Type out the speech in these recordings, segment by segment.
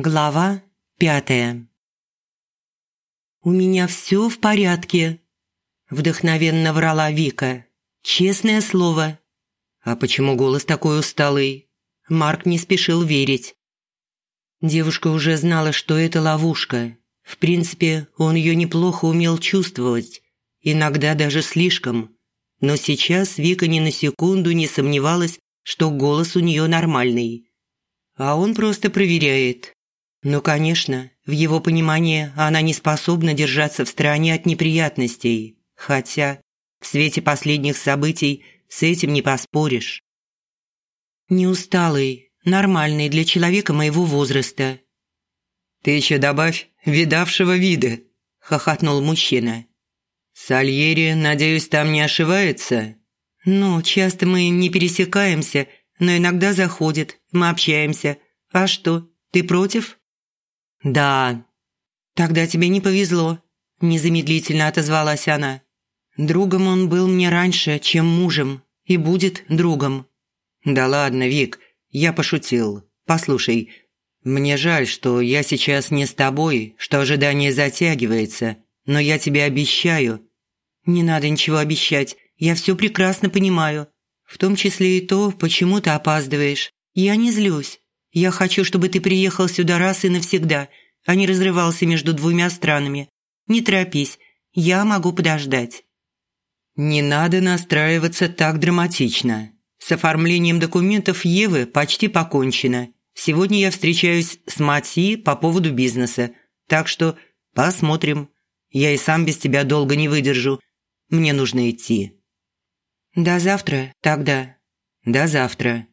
Глава пятая «У меня все в порядке», – вдохновенно врала Вика. «Честное слово». «А почему голос такой усталый?» Марк не спешил верить. Девушка уже знала, что это ловушка. В принципе, он ее неплохо умел чувствовать, иногда даже слишком. Но сейчас Вика ни на секунду не сомневалась, что голос у нее нормальный. А он просто проверяет, ну, конечно, в его понимании она не способна держаться в стороне от неприятностей, хотя в свете последних событий с этим не поспоришь. Не усталый, нормальный для человека моего возраста. «Ты еще добавь видавшего вида», – хохотнул мужчина. «Сальери, надеюсь, там не ошивается?» «Ну, часто мы не пересекаемся, но иногда заходит, мы общаемся. А что, ты против?» «Да». «Тогда тебе не повезло», – незамедлительно отозвалась она. «Другом он был мне раньше, чем мужем, и будет другом». «Да ладно, Вик, я пошутил. Послушай, мне жаль, что я сейчас не с тобой, что ожидание затягивается, но я тебе обещаю». «Не надо ничего обещать, я все прекрасно понимаю. В том числе и то, почему ты опаздываешь. Я не злюсь. Я хочу, чтобы ты приехал сюда раз и навсегда, а не разрывался между двумя странами. Не торопись, я могу подождать». «Не надо настраиваться так драматично. С оформлением документов Евы почти покончено. Сегодня я встречаюсь с Мати по поводу бизнеса, так что посмотрим. Я и сам без тебя долго не выдержу. Мне нужно идти». «До завтра тогда». «До завтра».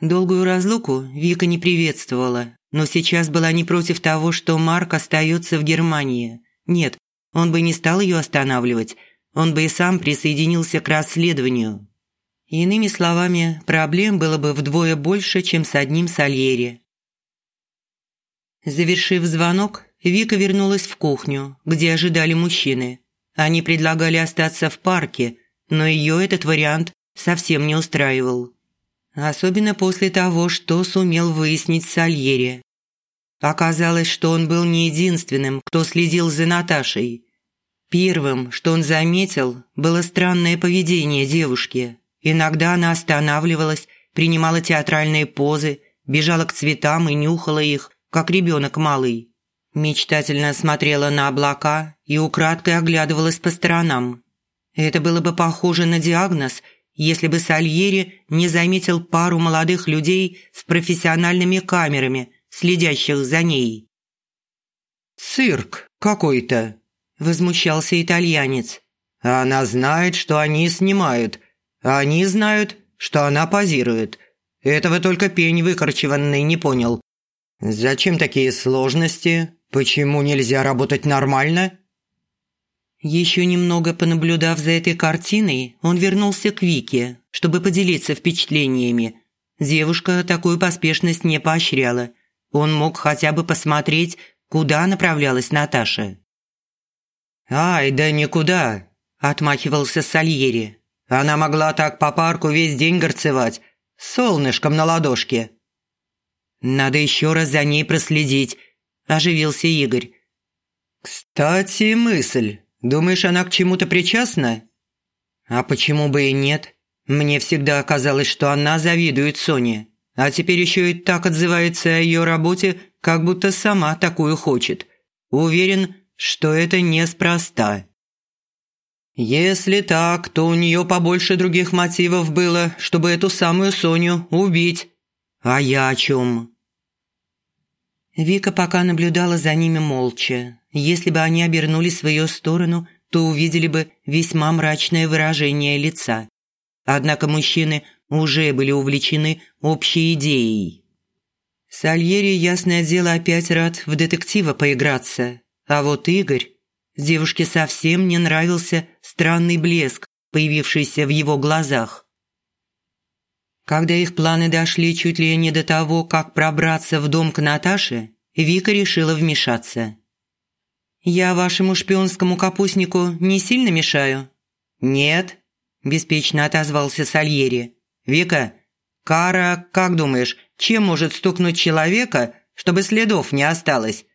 Долгую разлуку Вика не приветствовала, но сейчас была не против того, что Марк остается в Германии. Нет, он бы не стал ее останавливать, он бы и сам присоединился к расследованию. Иными словами, проблем было бы вдвое больше, чем с одним Сальери. Завершив звонок, Вика вернулась в кухню, где ожидали мужчины. Они предлагали остаться в парке, но ее этот вариант совсем не устраивал. Особенно после того, что сумел выяснить Сальери. Оказалось, что он был не единственным, кто следил за Наташей. Первым, что он заметил, было странное поведение девушки. Иногда она останавливалась, принимала театральные позы, бежала к цветам и нюхала их, как ребенок малый. Мечтательно смотрела на облака и украдкой оглядывалась по сторонам. Это было бы похоже на диагноз – если бы Сальери не заметил пару молодых людей с профессиональными камерами, следящих за ней. «Цирк какой-то», – возмущался итальянец. «Она знает, что они снимают, они знают, что она позирует. Этого только пень выкорчеванный не понял. Зачем такие сложности? Почему нельзя работать нормально?» Еще немного понаблюдав за этой картиной, он вернулся к Вике, чтобы поделиться впечатлениями. Девушка такую поспешность не поощряла. Он мог хотя бы посмотреть, куда направлялась Наташа. «Ай, да никуда!» – отмахивался Сальери. «Она могла так по парку весь день горцевать, солнышком на ладошке». «Надо еще раз за ней проследить», – оживился Игорь. «Кстати, мысль. Думаешь, она к чему-то причастна?» «А почему бы и нет? Мне всегда казалось, что она завидует Соне, а теперь еще и так отзывается о ее работе, как будто сама такую хочет. Уверен, что это неспроста». «Если так, то у нее побольше других мотивов было, чтобы эту самую Соню убить. А я о чем?» Вика пока наблюдала за ними молча, если бы они обернулись в сторону, то увидели бы весьма мрачное выражение лица. Однако мужчины уже были увлечены общей идеей. Сальери, ясное дело, опять рад в детектива поиграться. А вот Игорь... Девушке совсем не нравился странный блеск, появившийся в его глазах. Когда их планы дошли чуть ли не до того, как пробраться в дом к Наташе, Вика решила вмешаться. «Я вашему шпионскому капустнику не сильно мешаю?» «Нет», – беспечно отозвался Сальери. «Вика, Кара, как думаешь, чем может стукнуть человека, чтобы следов не осталось.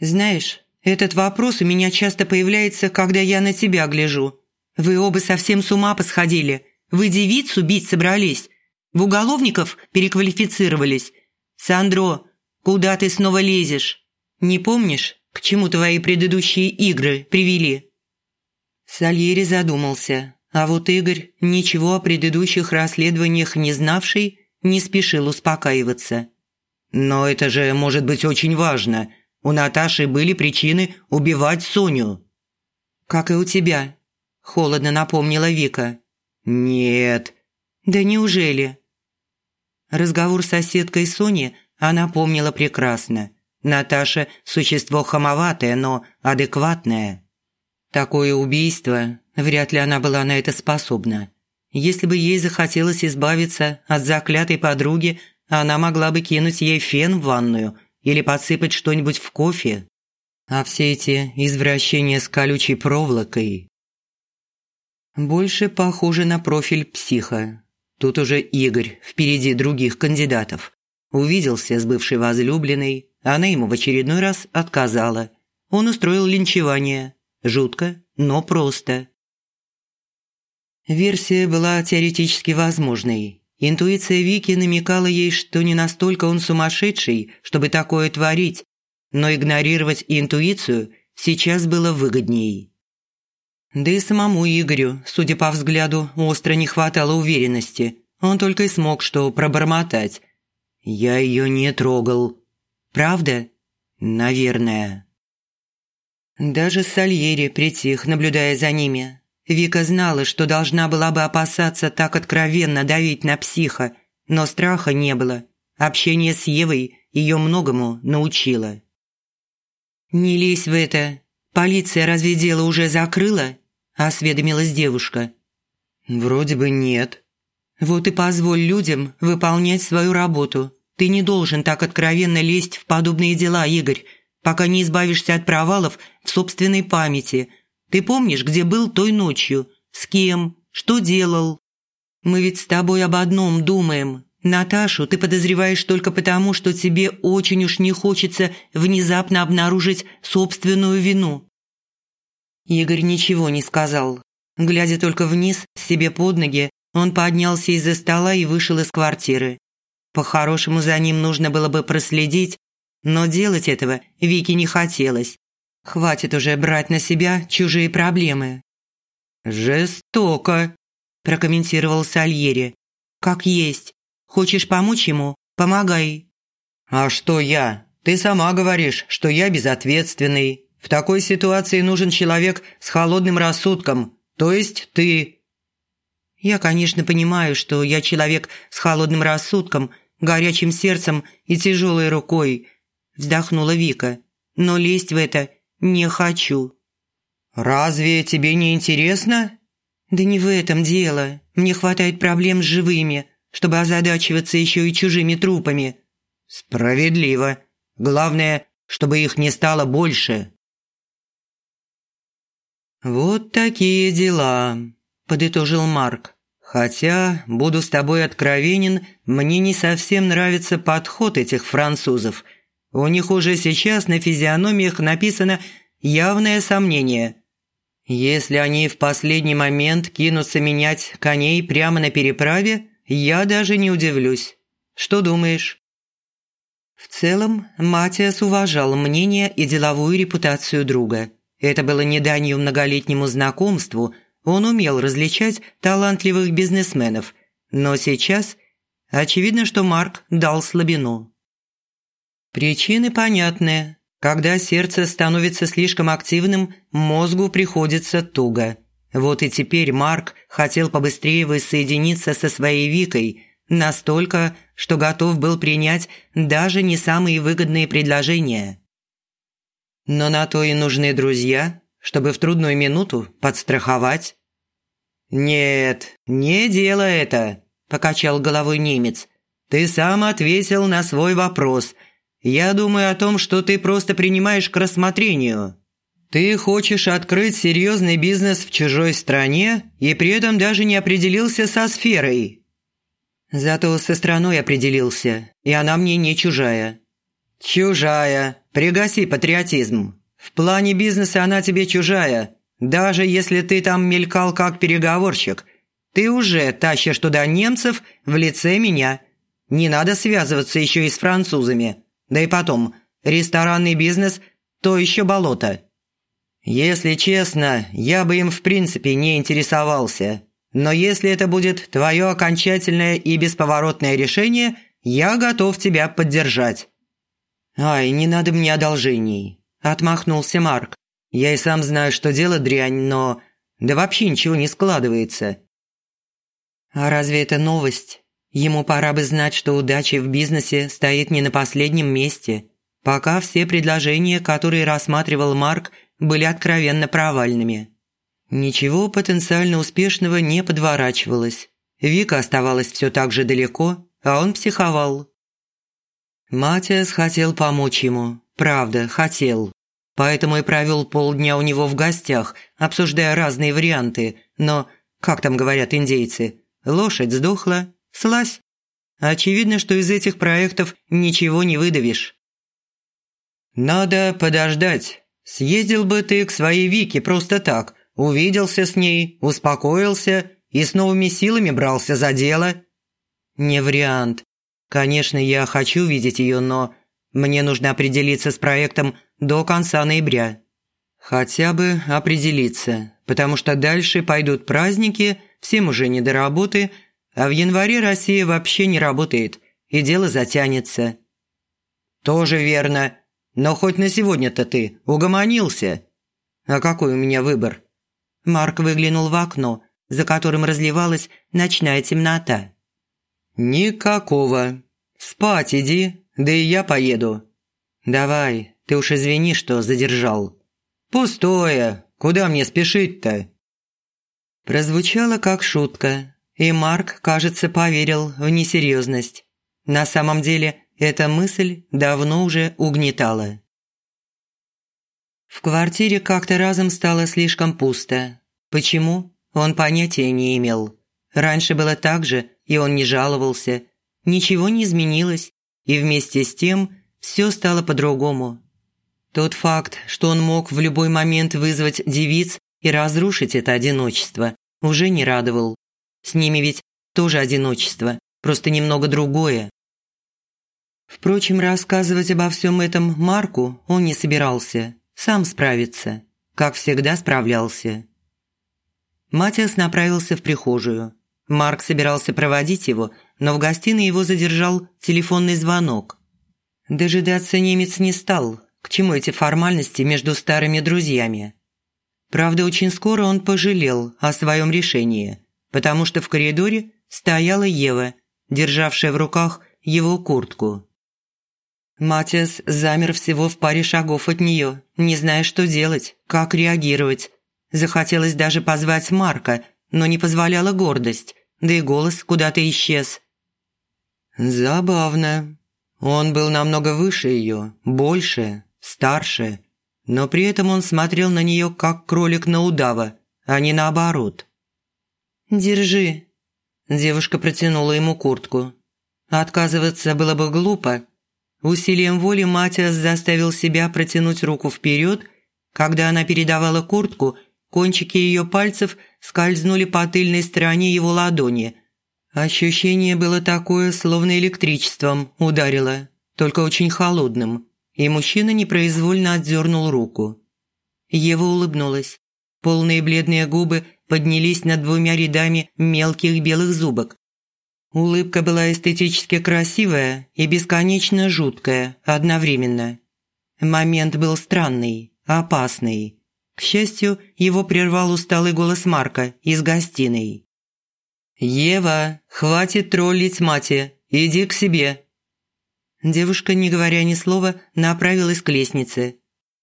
Знаешь, этот вопрос у меня часто появляется, когда я на тебя гляжу. Вы оба совсем с ума посходили. Вы девицу бить собрались. В уголовников переквалифицировались. Сандро, куда ты снова лезешь? Не помнишь, к чему твои предыдущие игры привели?» Сальери задумался, а вот Игорь, ничего о предыдущих расследованиях не знавший, не спешил успокаиваться. «Но это же может быть очень важно. У Наташи были причины убивать Соню». «Как и у тебя», – холодно напомнила Вика. «Нет». «Да неужели?» Разговор с соседкой Сони она помнила прекрасно. Наташа – существо хамоватое, но адекватное. Такое убийство, вряд ли она была на это способна. Если бы ей захотелось избавиться от заклятой подруги, она могла бы кинуть ей фен в ванную или подсыпать что-нибудь в кофе. А все эти извращения с колючей проволокой больше похоже на профиль психа. Тут уже Игорь впереди других кандидатов. Увиделся с бывшей возлюбленной, она ему в очередной раз отказала. Он устроил линчевание. Жутко, но просто. Версия была теоретически возможной. Интуиция Вики намекала ей, что не настолько он сумасшедший, чтобы такое творить, но игнорировать интуицию сейчас было выгодней. Да и самому Игорю, судя по взгляду, остро не хватало уверенности. Он только и смог что пробормотать. «Я ее не трогал». «Правда?» «Наверное». Даже Сальери притих, наблюдая за ними. Вика знала, что должна была бы опасаться так откровенно давить на психа, но страха не было. Общение с Евой ее многому научило. «Не лезь в это. Полиция разве дело уже закрыла?» – осведомилась девушка. «Вроде бы нет». «Вот и позволь людям выполнять свою работу. Ты не должен так откровенно лезть в подобные дела, Игорь, пока не избавишься от провалов в собственной памяти. Ты помнишь, где был той ночью? С кем? Что делал? Мы ведь с тобой об одном думаем. Наташу ты подозреваешь только потому, что тебе очень уж не хочется внезапно обнаружить собственную вину. Игорь ничего не сказал. Глядя только вниз, себе под ноги, он поднялся из-за стола и вышел из квартиры. По-хорошему за ним нужно было бы проследить, но делать этого Вике не хотелось. Хватит уже брать на себя чужие проблемы. «Жестоко», – прокомментировал Сальери. «Как есть. Хочешь помочь ему? Помогай». «А что я? Ты сама говоришь, что я безответственный. В такой ситуации нужен человек с холодным рассудком, то есть ты». «Я, конечно, понимаю, что я человек с холодным рассудком, горячим сердцем и тяжелой рукой», – вздохнула Вика. «Но лезть в это не хочу». «Разве тебе не интересно?» «Да не в этом дело. Мне хватает проблем с живыми, чтобы озадачиваться еще и чужими трупами». «Справедливо. Главное, чтобы их не стало больше». «Вот такие дела», – подытожил Марк. «Хотя, буду с тобой откровенен, мне не совсем нравится подход этих французов. У них уже сейчас на физиономиях написано «явное сомнение». Если они в последний момент кинутся менять коней прямо на переправе, я даже не удивлюсь. Что думаешь?» В целом, Матиас уважал мнение и деловую репутацию друга – это было не данью многолетнему знакомству, он умел различать талантливых бизнесменов, но сейчас очевидно, что Марк дал слабину. Причины понятны. Когда сердце становится слишком активным, мозгу приходится туго. Вот и теперь Марк хотел побыстрее воссоединиться со своей Викой, настолько, что готов был принять даже не самые выгодные предложения. Но на то и нужны друзья, чтобы в трудную минуту подстраховать». «Нет, не делай это», – покачал головой немец. «Ты сам ответил на свой вопрос. Я думаю о том, что ты просто принимаешь к рассмотрению. Ты хочешь открыть серьезный бизнес в чужой стране и при этом даже не определился со сферой». «Зато со страной определился, и она мне не чужая». «Чужая. Пригаси патриотизм. В плане бизнеса она тебе чужая. Даже если ты там мелькал как переговорщик. Ты уже тащишь туда немцев в лице меня. Не надо связываться еще и с французами. Да и потом, ресторанный бизнес – то еще болото. Если честно, я бы им в принципе не интересовался. Но если это будет твое окончательное и бесповоротное решение, я готов тебя поддержать». «Ай, не надо мне одолжений», – отмахнулся Марк. «Я и сам знаю, что дело дрянь, но... Да вообще ничего не складывается». «А разве это новость? Ему пора бы знать, что удача в бизнесе стоит не на последнем месте. Пока все предложения, которые рассматривал Марк, были откровенно провальными». Ничего потенциально успешного не подворачивалось. Вика оставалась все так же далеко, а он психовал. Матиас хотел помочь ему, правда, хотел. Поэтому и провел полдня у него в гостях, обсуждая разные варианты, но, как там говорят индейцы, лошадь сдохла, слазь. Очевидно, что из этих проектов ничего не выдавишь. «Надо подождать. Съездил бы ты к своей Вике просто так, Увиделся с ней, успокоился и с новыми силами брался за дело. Не вариант. Конечно, я хочу видеть ее, но мне нужно определиться с проектом до конца ноября. Хотя бы определиться, потому что дальше пойдут праздники, всем уже не до работы, а в январе Россия вообще не работает, и дело затянется. Тоже верно, но хоть на сегодня-то ты угомонился. А какой у меня выбор? Марк выглянул в окно, за которым разливалась ночная темнота. «Никакого. Спать иди, да и я поеду». «Давай, ты уж извини, что задержал». «Пустое. Куда мне спешить-то?» Прозвучало как шутка, и Марк, кажется, поверил в несерьезность. На самом деле, эта мысль давно уже угнетала. В квартире как-то разом стало слишком пусто. Почему? Он понятия не имел. Раньше было так же, и он не жаловался. Ничего не изменилось, и вместе с тем все стало по-другому. Тот факт, что он мог в любой момент вызвать девиц и разрушить это одиночество, уже не радовал. С ними ведь тоже одиночество, просто немного другое. Впрочем, рассказывать обо всем этом Марку он не собирался сам справится, как всегда справлялся. Матиас направился в прихожую. Марк собирался проводить его, но в гостиной его задержал телефонный звонок. Дожидаться немец не стал. К чему эти формальности между старыми друзьями? Правда, очень скоро он пожалел о своем решении, потому что в коридоре стояла Ева, державшая в руках его куртку. Матиас замер всего в паре шагов от нее, не зная, что делать, как реагировать. Захотелось даже позвать Марка, но не позволяла гордость, да и голос куда-то исчез. Забавно. Он был намного выше ее, больше, старше, но при этом он смотрел на нее как кролик на удава, а не наоборот. «Держи». Девушка протянула ему куртку. Отказываться было бы глупо, Усилием воли Матиас заставил себя протянуть руку вперед. Когда она передавала куртку, кончики ее пальцев скользнули по тыльной стороне его ладони. Ощущение было такое, словно электричеством ударило, только очень холодным, и мужчина непроизвольно отдернул руку. Ева улыбнулась. Полные бледные губы поднялись над двумя рядами мелких белых зубок. Улыбка была эстетически красивая и бесконечно жуткая одновременно. Момент был странный, опасный. К счастью, его прервал усталый голос Марка из гостиной. «Ева, хватит троллить мати, иди к себе». Девушка, не говоря ни слова, направилась к лестнице.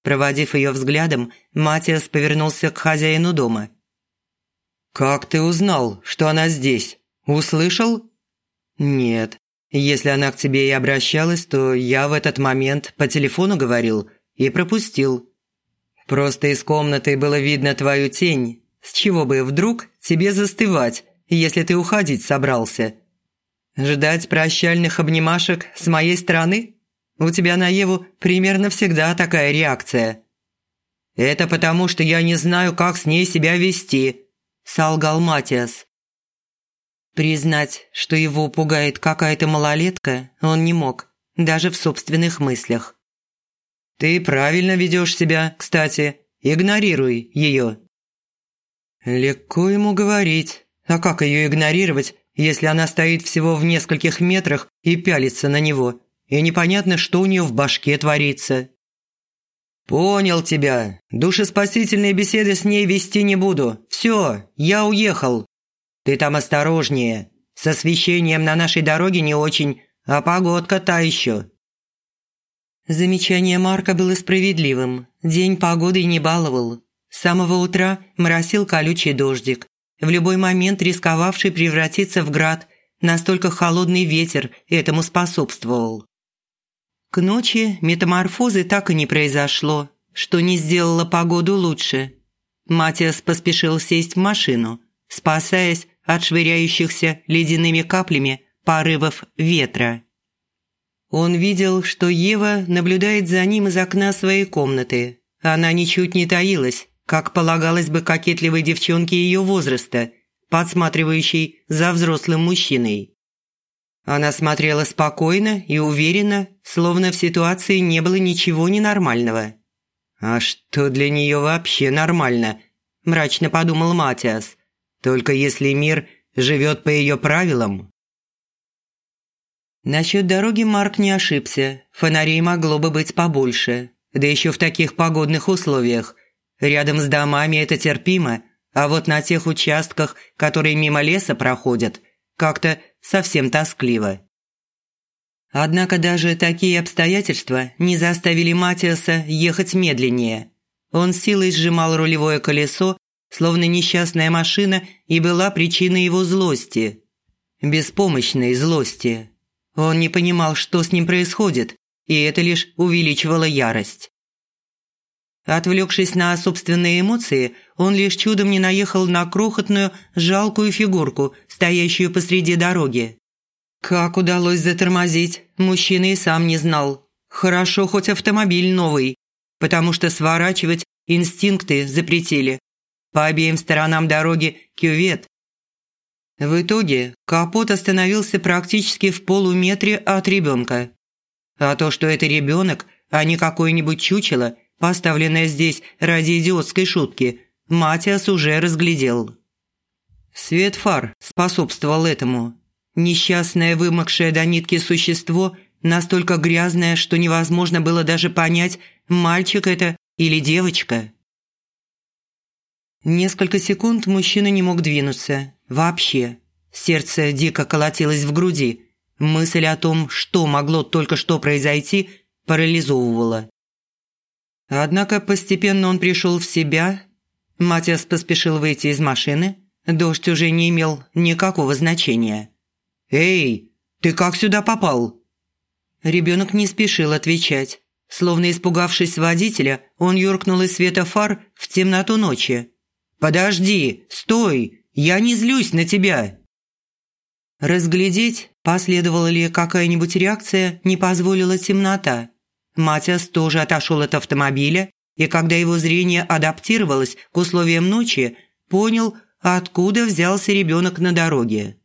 Проводив ее взглядом, Матиас повернулся к хозяину дома. «Как ты узнал, что она здесь? Услышал?» «Нет. Если она к тебе и обращалась, то я в этот момент по телефону говорил и пропустил. Просто из комнаты было видно твою тень. С чего бы вдруг тебе застывать, если ты уходить собрался? Ждать прощальных обнимашек с моей стороны? У тебя на Еву примерно всегда такая реакция». «Это потому, что я не знаю, как с ней себя вести», – солгал Матиас. Признать, что его пугает какая-то малолетка, он не мог, даже в собственных мыслях. «Ты правильно ведешь себя, кстати. Игнорируй ее». Легко ему говорить. А как ее игнорировать, если она стоит всего в нескольких метрах и пялится на него, и непонятно, что у нее в башке творится? «Понял тебя. Душеспасительные беседы с ней вести не буду. Все, я уехал. Ты там осторожнее. С освещением на нашей дороге не очень, а погодка та еще». Замечание Марка было справедливым. День погоды не баловал. С самого утра моросил колючий дождик, в любой момент рисковавший превратиться в град, настолько холодный ветер этому способствовал. К ночи метаморфозы так и не произошло, что не сделало погоду лучше. Матиас поспешил сесть в машину, спасаясь от швыряющихся ледяными каплями порывов ветра. Он видел, что Ева наблюдает за ним из окна своей комнаты. Она ничуть не таилась, как полагалось бы кокетливой девчонке ее возраста, подсматривающей за взрослым мужчиной. Она смотрела спокойно и уверенно, словно в ситуации не было ничего ненормального. «А что для нее вообще нормально?» – мрачно подумал Матиас. «Только если мир живет по ее правилам». Насчет дороги Марк не ошибся. Фонарей могло бы быть побольше. Да еще в таких погодных условиях. Рядом с домами это терпимо, а вот на тех участках, которые мимо леса проходят, как-то совсем тоскливо. Однако даже такие обстоятельства не заставили Матиаса ехать медленнее. Он силой сжимал рулевое колесо, словно несчастная машина, и была причиной его злости. Беспомощной злости. Он не понимал, что с ним происходит, и это лишь увеличивало ярость. Отвлекшись на собственные эмоции, он лишь чудом не наехал на крохотную, жалкую фигурку, стоящую посреди дороги. Как удалось затормозить, мужчина и сам не знал. Хорошо хоть автомобиль новый, потому что сворачивать инстинкты запретили. По обеим сторонам дороги кювет. В итоге капот остановился практически в полуметре от ребенка. А то, что это ребенок, а не какое-нибудь чучело – поставленное здесь ради идиотской шутки, Матиас уже разглядел. Свет фар способствовал этому. Несчастное, вымокшее до нитки существо, настолько грязное, что невозможно было даже понять, мальчик это или девочка. Несколько секунд мужчина не мог двинуться. Вообще. Сердце дико колотилось в груди. Мысль о том, что могло только что произойти, парализовывала. Однако постепенно он пришел в себя. Матиас поспешил выйти из машины. Дождь уже не имел никакого значения. «Эй, ты как сюда попал?» Ребенок не спешил отвечать. Словно испугавшись водителя, он юркнул из света фар в темноту ночи. «Подожди, стой, я не злюсь на тебя!» Разглядеть, последовала ли какая-нибудь реакция, не позволила темнота. Матиас тоже отошел от автомобиля, и когда его зрение адаптировалось к условиям ночи, понял, откуда взялся ребенок на дороге.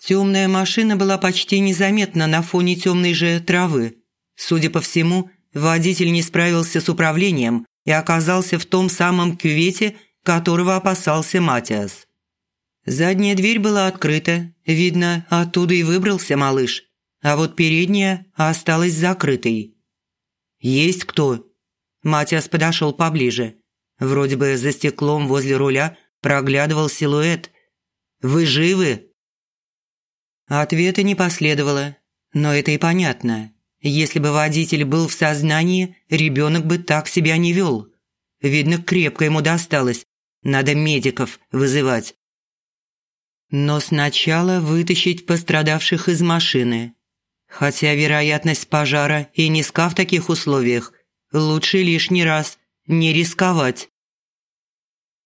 Темная машина была почти незаметна на фоне темной же травы. Судя по всему, водитель не справился с управлением и оказался в том самом кювете, которого опасался Матиас. Задняя дверь была открыта, видно, оттуда и выбрался малыш а вот передняя осталась закрытой. «Есть кто?» Матиас подошел поближе. Вроде бы за стеклом возле руля проглядывал силуэт. «Вы живы?» Ответа не последовало, но это и понятно. Если бы водитель был в сознании, ребенок бы так себя не вел. Видно, крепко ему досталось. Надо медиков вызывать. Но сначала вытащить пострадавших из машины. Хотя вероятность пожара и низка в таких условиях, лучше лишний раз не рисковать.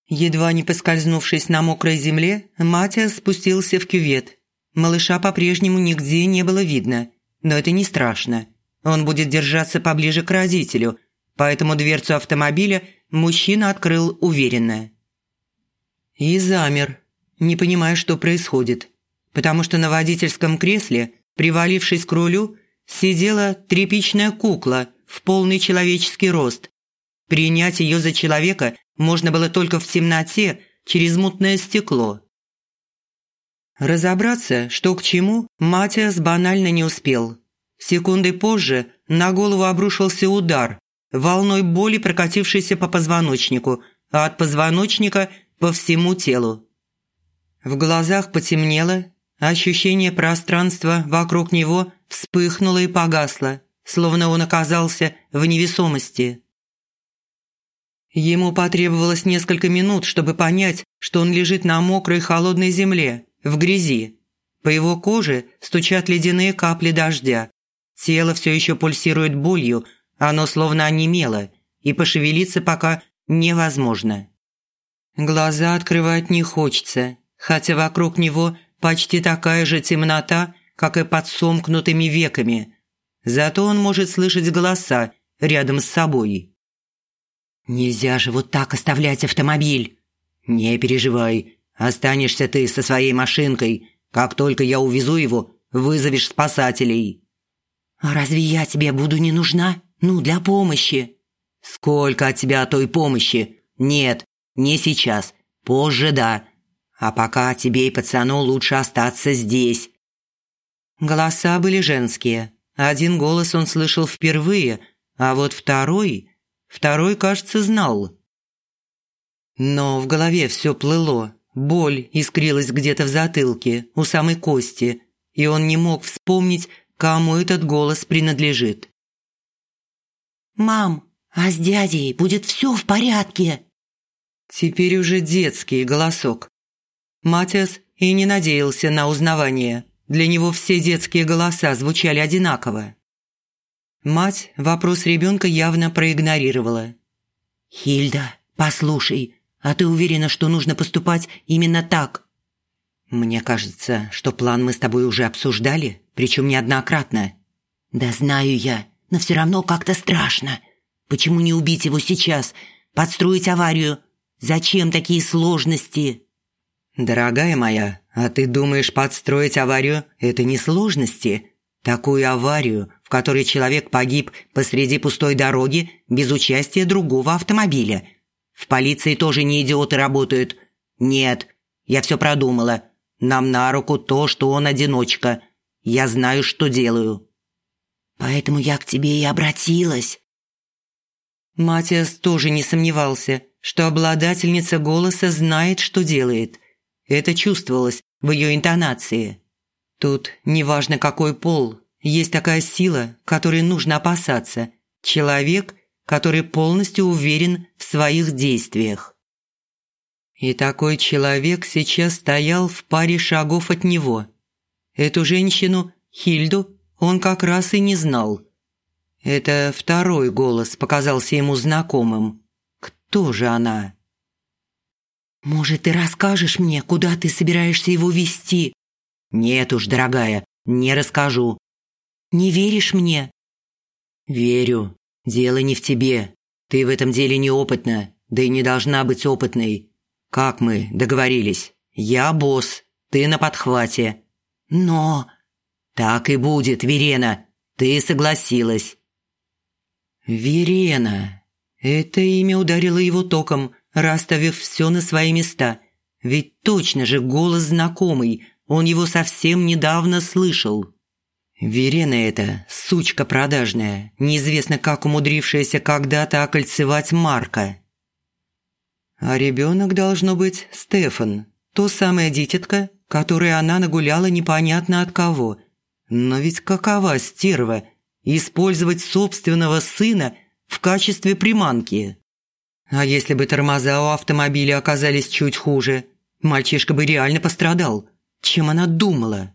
Едва не поскользнувшись на мокрой земле, Матиас спустился в кювет. Малыша по-прежнему нигде не было видно, но это не страшно. он будет держаться поближе к родителю, поэтому дверцу автомобиля мужчина открыл уверенно. И замер, не понимая, что происходит, потому что на водительском кресле, привалившись к рулю, сидела тряпичная кукла в полный человеческий рост. Принять ее за человека можно было только в темноте через мутное стекло. Разобраться, что к чему, Матиас банально не успел. Секунды позже на голову обрушился удар, волной боли прокатившейся по позвоночнику, а от позвоночника по всему телу. В глазах потемнело, ощущение пространства вокруг него вспыхнуло и погасло, словно он оказался в невесомости. Ему потребовалось несколько минут, чтобы понять, что он лежит на мокрой холодной земле, в грязи. По его коже стучат ледяные капли дождя. Тело все еще пульсирует болью, оно словно онемело, и пошевелиться пока невозможно. Глаза открывать не хочется, хотя вокруг него почти такая же темнота, как и под сомкнутыми веками. Зато он может слышать голоса рядом с собой. «Нельзя же вот так оставлять автомобиль!» «Не переживай, останешься ты со своей машинкой. Как только я увезу его, вызовешь спасателей». «А разве я тебе буду не нужна? Ну, для помощи?» «Сколько от тебя той помощи? Нет, не сейчас. Позже, да. А пока тебе и пацану лучше остаться здесь». Голоса были женские. Один голос он слышал впервые, а вот второй... Второй, кажется, знал. Но в голове все плыло. Боль искрилась где-то в затылке, у самой кости, и он не мог вспомнить, кому этот голос принадлежит. «Мам, а с дядей будет все в порядке?» Теперь уже детский голосок. Матиас и не надеялся на узнавание. Для него все детские голоса звучали одинаково. Мать вопрос ребенка явно проигнорировала. «Хильда, послушай, а ты уверена, что нужно поступать именно так?» «Мне кажется, что план мы с тобой уже обсуждали, причем неоднократно». «Да знаю я, но все равно как-то страшно. Почему не убить его сейчас? Подстроить аварию? Зачем такие сложности?» «Дорогая моя, а ты думаешь, подстроить аварию – это не сложности? Такую аварию, в которой человек погиб посреди пустой дороги без участия другого автомобиля. В полиции тоже не идиоты работают. Нет, я все продумала. Нам на руку то, что он одиночка. Я знаю, что делаю». «Поэтому я к тебе и обратилась». Матиас тоже не сомневался, что обладательница голоса знает, что делает – это чувствовалось в ее интонации. Тут неважно какой пол, есть такая сила, которой нужно опасаться. Человек, который полностью уверен в своих действиях. И такой человек сейчас стоял в паре шагов от него. Эту женщину, Хильду, он как раз и не знал. Это второй голос показался ему знакомым. Кто же она? «Может, ты расскажешь мне, куда ты собираешься его вести?» «Нет уж, дорогая, не расскажу». «Не веришь мне?» «Верю. Дело не в тебе. Ты в этом деле неопытна, да и не должна быть опытной. Как мы договорились? Я босс, ты на подхвате». «Но...» «Так и будет, Верена. Ты согласилась». «Верена». Это имя ударило его током, расставив все на свои места. Ведь точно же голос знакомый, он его совсем недавно слышал. Верена эта, сучка продажная, неизвестно как умудрившаяся когда-то окольцевать Марка. А ребенок должно быть Стефан, то самое дитятка, которое она нагуляла непонятно от кого. Но ведь какова стерва использовать собственного сына в качестве приманки? А если бы тормоза у автомобиля оказались чуть хуже, мальчишка бы реально пострадал. Чем она думала?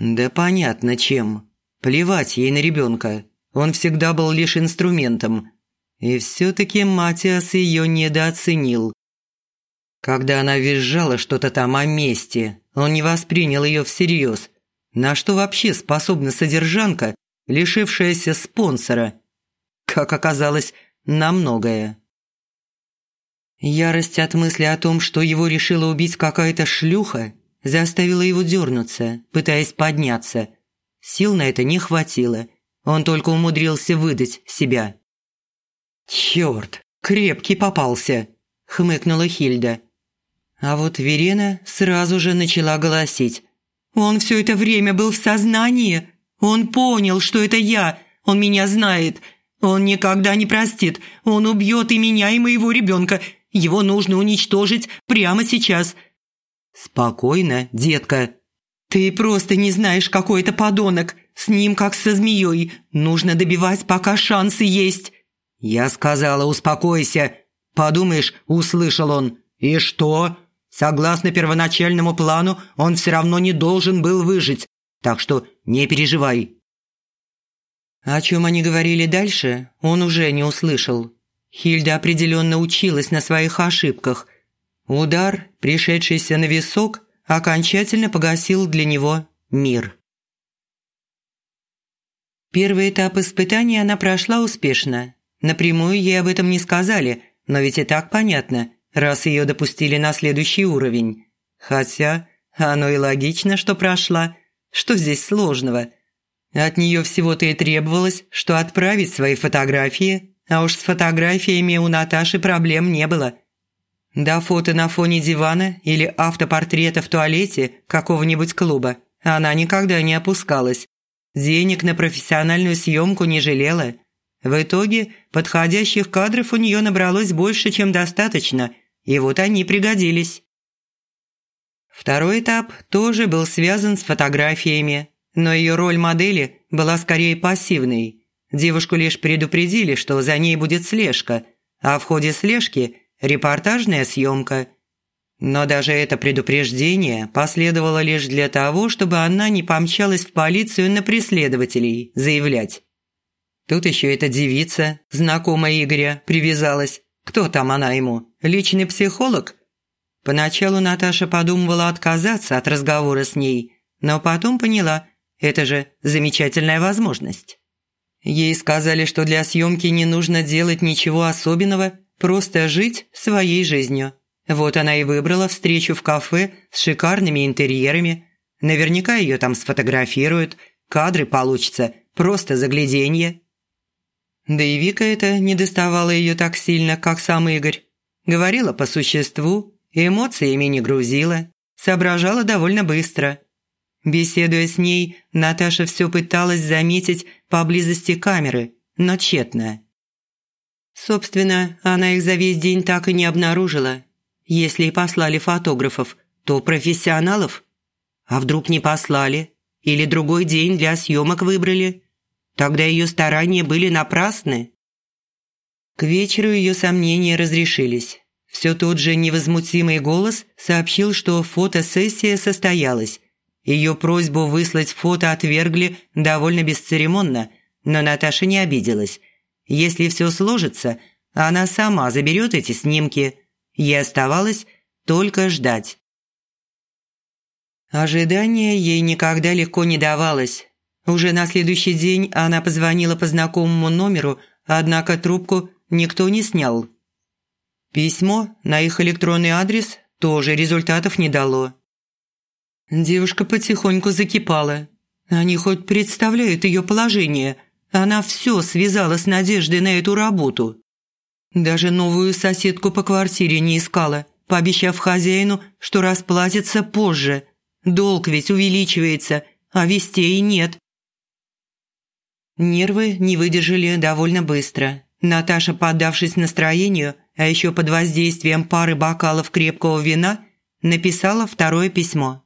Да понятно, чем. Плевать ей на ребенка. Он всегда был лишь инструментом. И все-таки Матиас ее недооценил. Когда она визжала что-то там о месте, он не воспринял ее всерьез. На что вообще способна содержанка, лишившаяся спонсора. Как оказалось, на многое. Ярость от мысли о том, что его решила убить какая-то шлюха, заставила его дернуться, пытаясь подняться. Сил на это не хватило. Он только умудрился выдать себя. «Чёрт, крепкий попался!» – хмыкнула Хильда. А вот Верена сразу же начала голосить. «Он все это время был в сознании. Он понял, что это я. Он меня знает. Он никогда не простит. Он убьет и меня, и моего ребенка. Его нужно уничтожить прямо сейчас». «Спокойно, детка». «Ты просто не знаешь, какой это подонок. С ним как со змеей. Нужно добивать, пока шансы есть». «Я сказала, успокойся. Подумаешь, услышал он. И что? Согласно первоначальному плану, он все равно не должен был выжить. Так что не переживай». О чем они говорили дальше, он уже не услышал. Хильда определенно училась на своих ошибках. Удар, пришедшийся на висок, окончательно погасил для него мир. Первый этап испытания она прошла успешно. Напрямую ей об этом не сказали, но ведь и так понятно, раз ее допустили на следующий уровень. Хотя оно и логично, что прошла. Что здесь сложного? От нее всего-то и требовалось, что отправить свои фотографии, а уж с фотографиями у Наташи проблем не было. До фото на фоне дивана или автопортрета в туалете какого-нибудь клуба она никогда не опускалась. Денег на профессиональную съемку не жалела. В итоге подходящих кадров у нее набралось больше, чем достаточно, и вот они пригодились. Второй этап тоже был связан с фотографиями, но ее роль модели была скорее пассивной. Девушку лишь предупредили, что за ней будет слежка, а в ходе слежки – репортажная съемка. Но даже это предупреждение последовало лишь для того, чтобы она не помчалась в полицию на преследователей заявлять. Тут еще эта девица, знакомая Игоря, привязалась. Кто там она ему? Личный психолог? Поначалу Наташа подумывала отказаться от разговора с ней, но потом поняла – это же замечательная возможность. Ей сказали, что для съемки не нужно делать ничего особенного, просто жить своей жизнью. Вот она и выбрала встречу в кафе с шикарными интерьерами. Наверняка ее там сфотографируют, кадры получатся, просто загляденье. Да и Вика это не доставала ее так сильно, как сам Игорь. Говорила по существу, эмоциями не грузила, соображала довольно быстро. Беседуя с ней, Наташа все пыталась заметить поблизости камеры, но тщетно. Собственно, она их за весь день так и не обнаружила. Если и послали фотографов, то профессионалов. А вдруг не послали? Или другой день для съемок выбрали? Тогда ее старания были напрасны. К вечеру ее сомнения разрешились. Все тот же невозмутимый голос сообщил, что фотосессия состоялась, ее просьбу выслать фото отвергли довольно бесцеремонно, но Наташа не обиделась. Если все сложится, она сама заберет эти снимки. Ей оставалось только ждать. Ожидание ей никогда легко не давалось. Уже на следующий день она позвонила по знакомому номеру, однако трубку никто не снял. Письмо на их электронный адрес тоже результатов не дало. Девушка потихоньку закипала. Они хоть представляют ее положение. Она все связала с надеждой на эту работу. Даже новую соседку по квартире не искала, пообещав хозяину, что расплатится позже. Долг ведь увеличивается, а вестей нет. Нервы не выдержали довольно быстро. Наташа, поддавшись настроению, а еще под воздействием пары бокалов крепкого вина, написала второе письмо.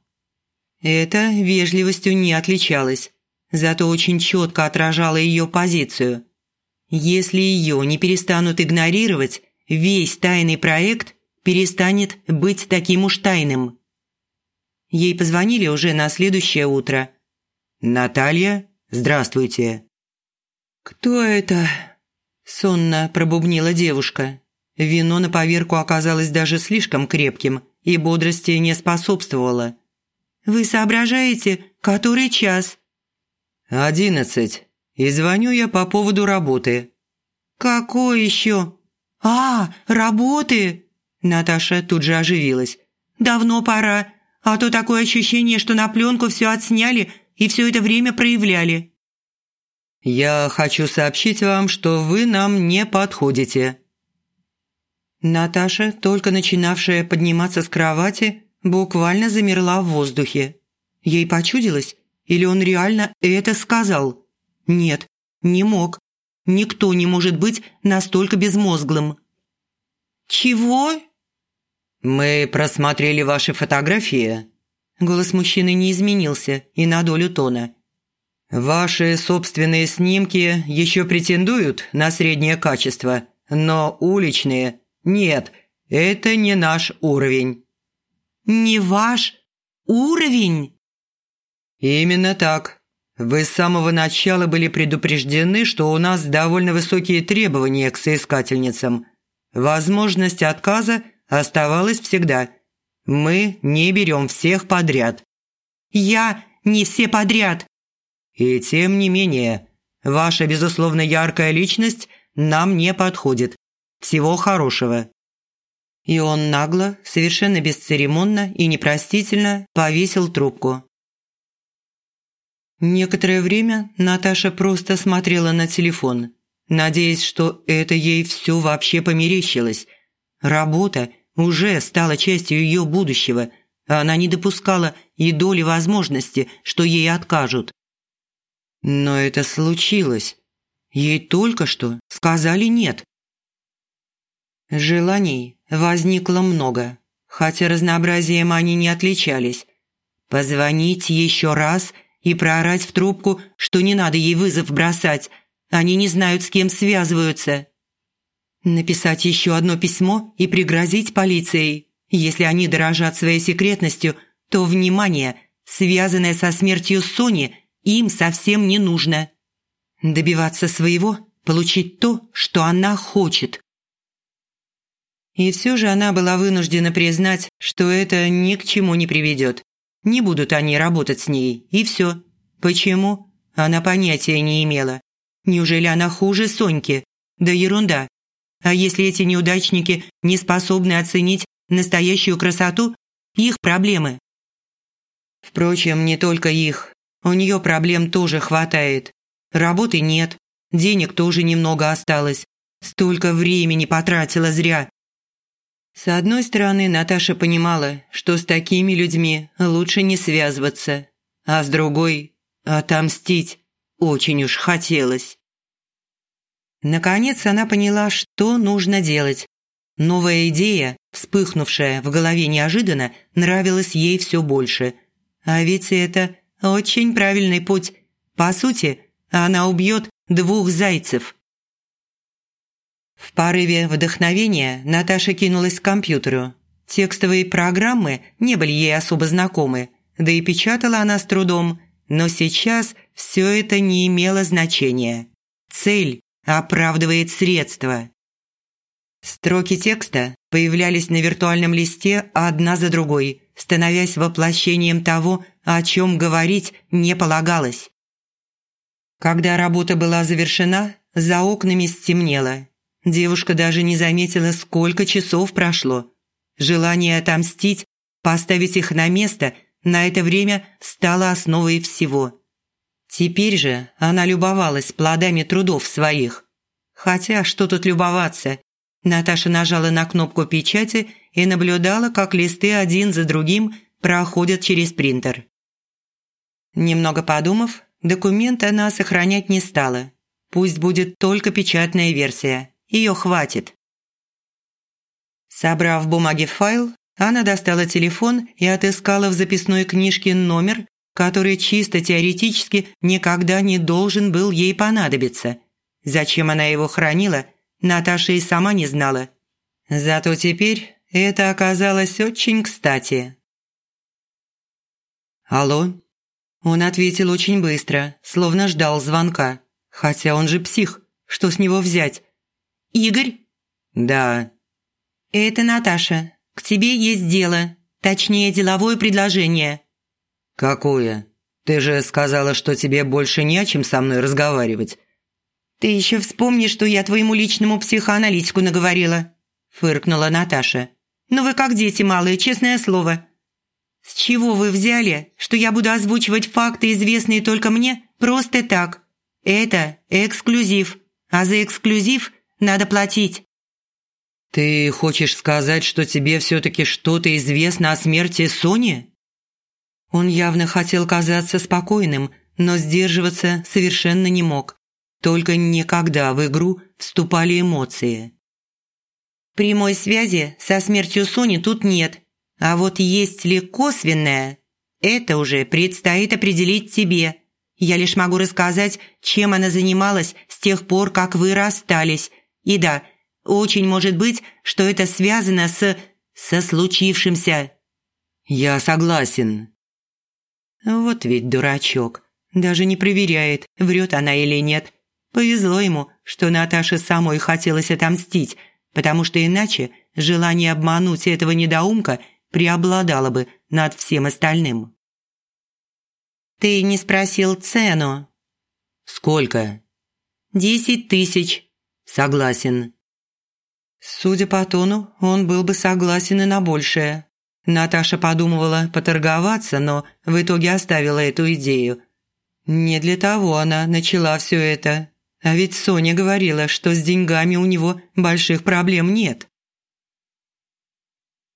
Это вежливостью не отличалось, зато очень четко отражало ее позицию. Если ее не перестанут игнорировать, весь тайный проект перестанет быть таким уж тайным. Ей позвонили уже на следующее утро. «Наталья, здравствуйте». «Кто это?» – сонно пробубнила девушка. Вино на поверку оказалось даже слишком крепким и бодрости не способствовало – вы соображаете, который час?» «Одиннадцать. И звоню я по поводу работы». «Какой еще?» «А, работы!» Наташа тут же оживилась. «Давно пора, а то такое ощущение, что на пленку все отсняли и все это время проявляли». «Я хочу сообщить вам, что вы нам не подходите». Наташа, только начинавшая подниматься с кровати, буквально замерла в воздухе. Ей почудилось, или он реально это сказал? Нет, не мог. Никто не может быть настолько безмозглым. «Чего?» «Мы просмотрели ваши фотографии». Голос мужчины не изменился и на долю тона. «Ваши собственные снимки еще претендуют на среднее качество, но уличные – нет, это не наш уровень». «Не ваш уровень?» «Именно так. Вы с самого начала были предупреждены, что у нас довольно высокие требования к соискательницам. Возможность отказа оставалась всегда. Мы не берем всех подряд». «Я не все подряд». «И тем не менее, ваша, безусловно, яркая личность нам не подходит. Всего хорошего». И он нагло, совершенно бесцеремонно и непростительно повесил трубку. Некоторое время Наташа просто смотрела на телефон, надеясь, что это ей все вообще померещилось. Работа уже стала частью ее будущего, а она не допускала и доли возможности, что ей откажут. Но это случилось. Ей только что сказали «нет». Желаний возникло много, хотя разнообразием они не отличались. Позвонить еще раз – и проорать в трубку, что не надо ей вызов бросать. Они не знают, с кем связываются. Написать еще одно письмо и пригрозить полицией. Если они дорожат своей секретностью, то, внимание, связанное со смертью Сони, им совсем не нужно. Добиваться своего, получить то, что она хочет. И все же она была вынуждена признать, что это ни к чему не приведет. Не будут они работать с ней, и все. Почему? Она понятия не имела. Неужели она хуже Соньки? Да ерунда. А если эти неудачники не способны оценить настоящую красоту, их проблемы. Впрочем, не только их. У нее проблем тоже хватает. Работы нет, денег тоже немного осталось. Столько времени потратила зря. С одной стороны, Наташа понимала, что с такими людьми лучше не связываться, а с другой – отомстить очень уж хотелось. Наконец она поняла, что нужно делать. Новая идея, вспыхнувшая в голове неожиданно, нравилась ей все больше. А ведь это очень правильный путь. По сути, она убьет двух зайцев – в порыве вдохновения Наташа кинулась к компьютеру. Текстовые программы не были ей особо знакомы, да и печатала она с трудом, но сейчас все это не имело значения. Цель оправдывает средства. Строки текста появлялись на виртуальном листе одна за другой, становясь воплощением того, о чем говорить не полагалось. Когда работа была завершена, за окнами стемнело, Девушка даже не заметила, сколько часов прошло. Желание отомстить, поставить их на место, на это время стало основой всего. Теперь же она любовалась плодами трудов своих. Хотя, что тут любоваться? Наташа нажала на кнопку печати и наблюдала, как листы один за другим проходят через принтер. Немного подумав, документ она сохранять не стала. Пусть будет только печатная версия. Ее хватит. Собрав в файл, она достала телефон и отыскала в записной книжке номер, который чисто теоретически никогда не должен был ей понадобиться. Зачем она его хранила, Наташа и сама не знала. Зато теперь это оказалось очень кстати. «Алло?» Он ответил очень быстро, словно ждал звонка. Хотя он же псих, что с него взять? «Игорь?» «Да». «Это Наташа. К тебе есть дело. Точнее, деловое предложение». «Какое?» Ты же сказала, что тебе больше не о чем со мной разговаривать». «Ты еще вспомни, что я твоему личному психоаналитику наговорила», – фыркнула Наташа. «Ну вы как дети малые, честное слово». «С чего вы взяли, что я буду озвучивать факты, известные только мне, просто так? Это эксклюзив, а за эксклюзив надо платить». «Ты хочешь сказать, что тебе все-таки что-то известно о смерти Сони?» Он явно хотел казаться спокойным, но сдерживаться совершенно не мог. Только никогда в игру вступали эмоции. Прямой связи со смертью Сони тут нет, а вот есть ли косвенная, это уже предстоит определить тебе. Я лишь могу рассказать, чем она занималась с тех пор, как вы расстались. И да, очень может быть, что это связано с... со случившимся». «Я согласен». Вот ведь дурачок. Даже не проверяет, врет она или нет. Повезло ему, что Наташе самой хотелось отомстить, потому что иначе желание обмануть этого недоумка преобладало бы над всем остальным. «Ты не спросил цену?» «Сколько?» «Десять тысяч». «Согласен». Судя по тону, он был бы согласен и на большее. Наташа подумывала поторговаться, но в итоге оставила эту идею. Не для того она начала все это. А ведь Соня говорила, что с деньгами у него больших проблем нет.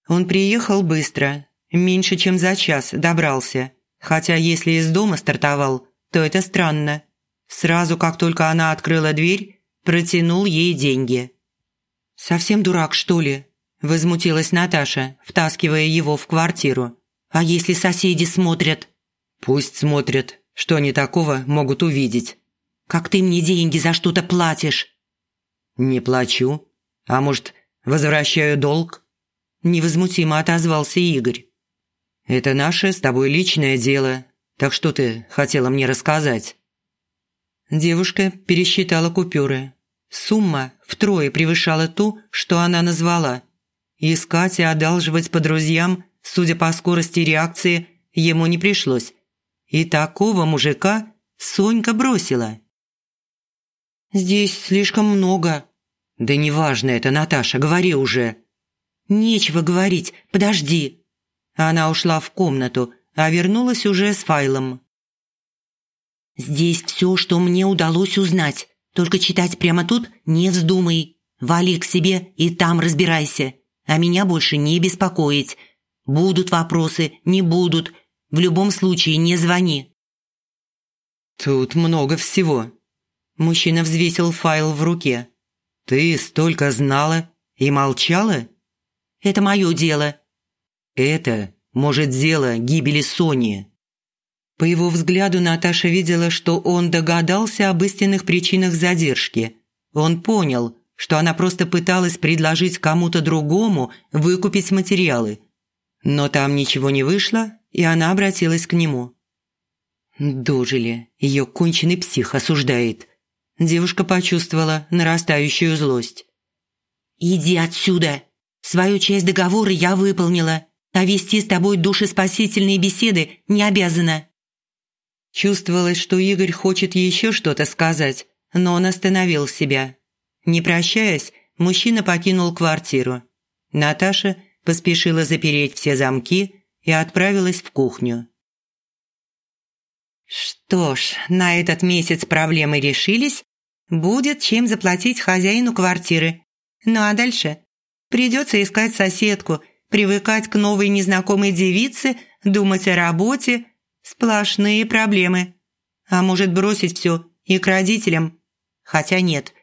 Он приехал быстро, меньше чем за час добрался. Хотя если из дома стартовал, то это странно. Сразу, как только она открыла дверь, протянул ей деньги. «Совсем дурак, что ли?» – возмутилась Наташа, втаскивая его в квартиру. «А если соседи смотрят?» «Пусть смотрят. Что они такого могут увидеть?» «Как ты мне деньги за что-то платишь?» «Не плачу. А может, возвращаю долг?» Невозмутимо отозвался Игорь. «Это наше с тобой личное дело. Так что ты хотела мне рассказать?» Девушка пересчитала купюры. Сумма втрое превышала ту, что она назвала. Искать и одалживать по друзьям, судя по скорости реакции, ему не пришлось. И такого мужика Сонька бросила. «Здесь слишком много». «Да неважно это, Наташа, говори уже». «Нечего говорить, подожди». Она ушла в комнату, а вернулась уже с файлом. «Здесь все, что мне удалось узнать. Только читать прямо тут не вздумай. Вали к себе и там разбирайся. А меня больше не беспокоить. Будут вопросы, не будут. В любом случае не звони». «Тут много всего». Мужчина взвесил файл в руке. «Ты столько знала и молчала?» «Это мое дело». «Это, может, дело гибели Сони». По его взгляду Наташа видела, что он догадался об истинных причинах задержки. Он понял, что она просто пыталась предложить кому-то другому выкупить материалы. Но там ничего не вышло, и она обратилась к нему. Дожили, ее конченый псих осуждает. Девушка почувствовала нарастающую злость. «Иди отсюда! Свою часть договора я выполнила, а вести с тобой душеспасительные беседы не обязана». Чувствовалось, что Игорь хочет еще что-то сказать, но он остановил себя. Не прощаясь, мужчина покинул квартиру. Наташа поспешила запереть все замки и отправилась в кухню. Что ж, на этот месяц проблемы решились. Будет чем заплатить хозяину квартиры. Ну а дальше? Придется искать соседку, привыкать к новой незнакомой девице, думать о работе, Сплошные проблемы. А может бросить все и к родителям? Хотя нет,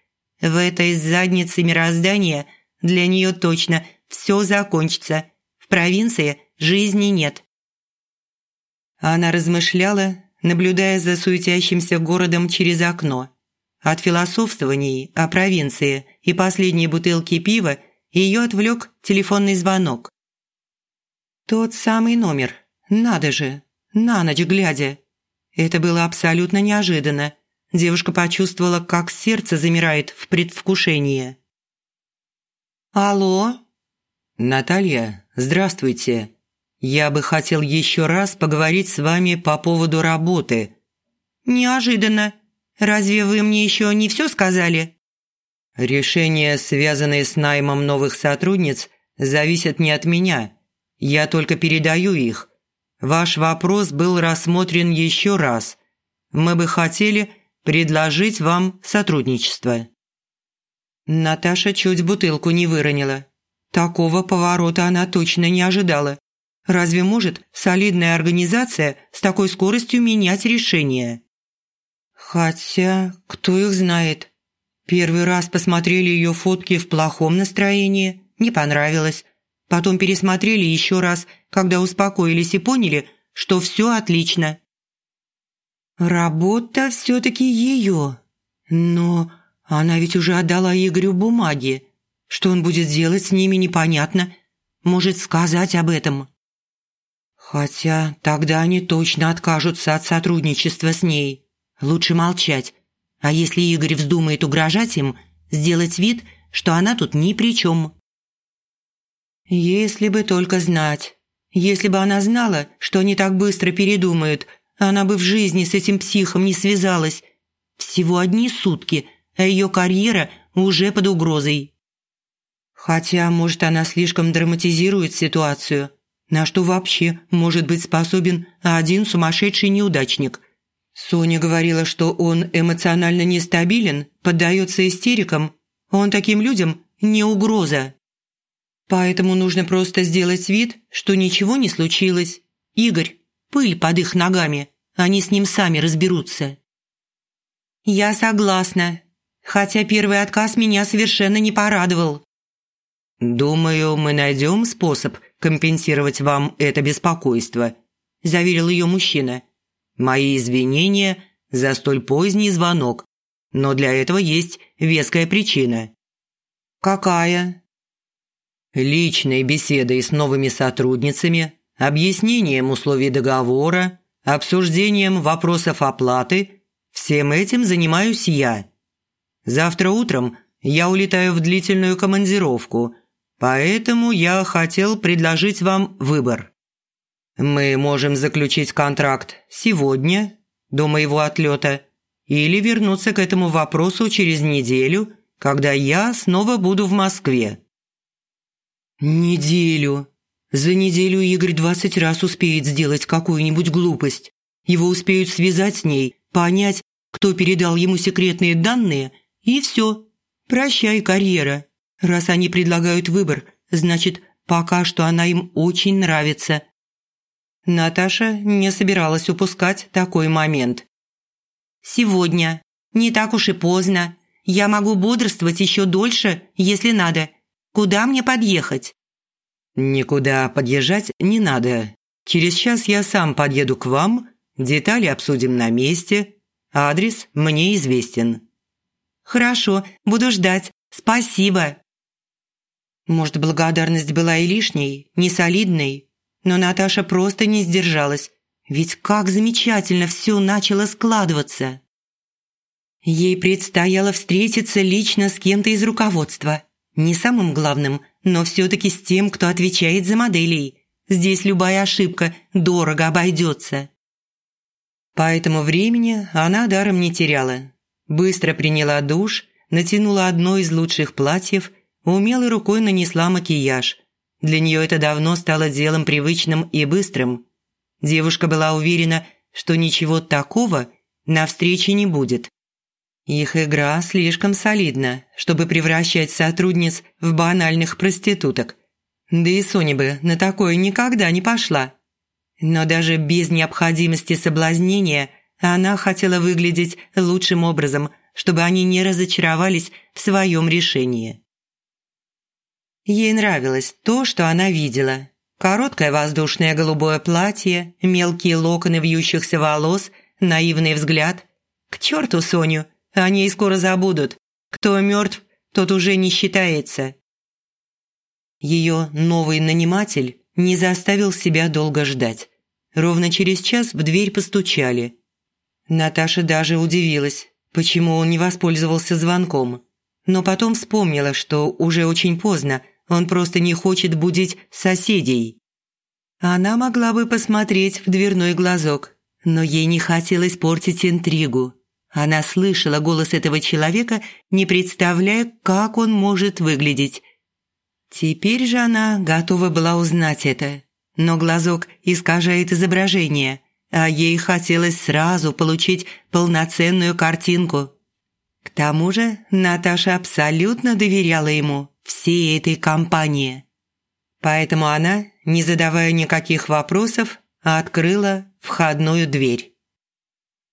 в этой заднице мироздания для нее точно все закончится. В провинции жизни нет. Она размышляла, наблюдая за суетящимся городом через окно. От философствований о провинции и последней бутылки пива ее отвлек телефонный звонок. Тот самый номер. Надо же, на ночь глядя. Это было абсолютно неожиданно. Девушка почувствовала, как сердце замирает в предвкушении. «Алло?» «Наталья, здравствуйте. Я бы хотел еще раз поговорить с вами по поводу работы». «Неожиданно. Разве вы мне еще не все сказали?» «Решения, связанные с наймом новых сотрудниц, зависят не от меня. Я только передаю их. Ваш вопрос был рассмотрен еще раз. Мы бы хотели предложить вам сотрудничество». Наташа чуть бутылку не выронила. Такого поворота она точно не ожидала. Разве может солидная организация с такой скоростью менять решение? Хотя, кто их знает. Первый раз посмотрели ее фотки в плохом настроении, не понравилось. Потом пересмотрели еще раз, когда успокоились и поняли, что все отлично. Работа все-таки ее. Но она ведь уже отдала Игорю бумаги. Что он будет делать с ними, непонятно. Может, сказать об этом. Хотя тогда они точно откажутся от сотрудничества с ней. Лучше молчать. А если Игорь вздумает угрожать им, сделать вид, что она тут ни при чем. Если бы только знать. Если бы она знала, что они так быстро передумают, она бы в жизни с этим психом не связалась. Всего одни сутки, а ее карьера уже под угрозой. Хотя, может, она слишком драматизирует ситуацию – на что вообще может быть способен один сумасшедший неудачник? Соня говорила, что он эмоционально нестабилен, поддается истерикам. Он таким людям не угроза. Поэтому нужно просто сделать вид, что ничего не случилось. Игорь, пыль под их ногами, они с ним сами разберутся. Я согласна, хотя первый отказ меня совершенно не порадовал. «Думаю, мы найдем способ компенсировать вам это беспокойство», – заверил ее мужчина. «Мои извинения за столь поздний звонок, но для этого есть веская причина». «Какая?» «Личной беседой с новыми сотрудницами, объяснением условий договора, обсуждением вопросов оплаты – всем этим занимаюсь я. Завтра утром я улетаю в длительную командировку – Поэтому я хотел предложить вам выбор. Мы можем заключить контракт сегодня, до моего отлета, или вернуться к этому вопросу через неделю, когда я снова буду в Москве. Неделю. За неделю Игорь двадцать раз успеет сделать какую-нибудь глупость. Его успеют связать с ней, понять, кто передал ему секретные данные, и все. Прощай, карьера. Раз они предлагают выбор, значит, пока что она им очень нравится. Наташа не собиралась упускать такой момент. «Сегодня. Не так уж и поздно. Я могу бодрствовать еще дольше, если надо. Куда мне подъехать?» «Никуда подъезжать не надо. Через час я сам подъеду к вам, детали обсудим на месте. Адрес мне известен». «Хорошо, буду ждать. Спасибо». Может, благодарность была и лишней, не солидной, но Наташа просто не сдержалась, ведь как замечательно все начало складываться. Ей предстояло встретиться лично с кем-то из руководства. Не самым главным, но все-таки с тем, кто отвечает за моделей. Здесь любая ошибка дорого обойдется. Поэтому времени она даром не теряла. Быстро приняла душ, натянула одно из лучших платьев – умелой рукой нанесла макияж. Для нее это давно стало делом привычным и быстрым. Девушка была уверена, что ничего такого на встрече не будет. Их игра слишком солидна, чтобы превращать сотрудниц в банальных проституток. Да и Соня бы на такое никогда не пошла. Но даже без необходимости соблазнения она хотела выглядеть лучшим образом, чтобы они не разочаровались в своем решении. Ей нравилось то, что она видела. Короткое воздушное голубое платье, мелкие локоны вьющихся волос, наивный взгляд. К черту Соню, о ней скоро забудут. Кто мертв, тот уже не считается. Ее новый наниматель не заставил себя долго ждать. Ровно через час в дверь постучали. Наташа даже удивилась, почему он не воспользовался звонком. Но потом вспомнила, что уже очень поздно, он просто не хочет будить соседей. Она могла бы посмотреть в дверной глазок, но ей не хотелось портить интригу. Она слышала голос этого человека, не представляя, как он может выглядеть. Теперь же она готова была узнать это. Но глазок искажает изображение, а ей хотелось сразу получить полноценную картинку. К тому же Наташа абсолютно доверяла ему, всей этой компании. Поэтому она, не задавая никаких вопросов, открыла входную дверь.